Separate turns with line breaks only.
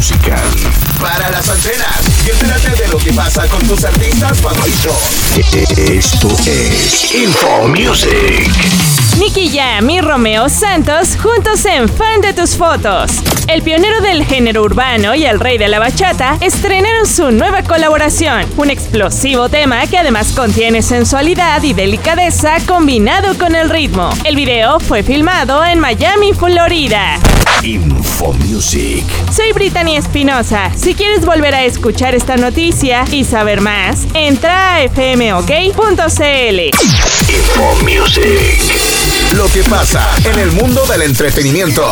musical.
Para las antenas y entérate de lo que pasa con tus artistas favoritos.
Esto es Info Music.
Nicky Jam y Romeo Santos juntos en Fan de tus fotos. El pionero del género urbano y el rey de la bachata estrenaron su nueva colaboración, un explosivo tema que además contiene sensualidad y delicadeza combinado con el ritmo. El video fue filmado en Miami, Florida.
Info Music.
Soy Brittany Espinosa. Si quieres volver a escuchar esta noticia y saber más, entra a fmok.cl.
Info Music.
Lo que pasa en el mundo del entretenimiento.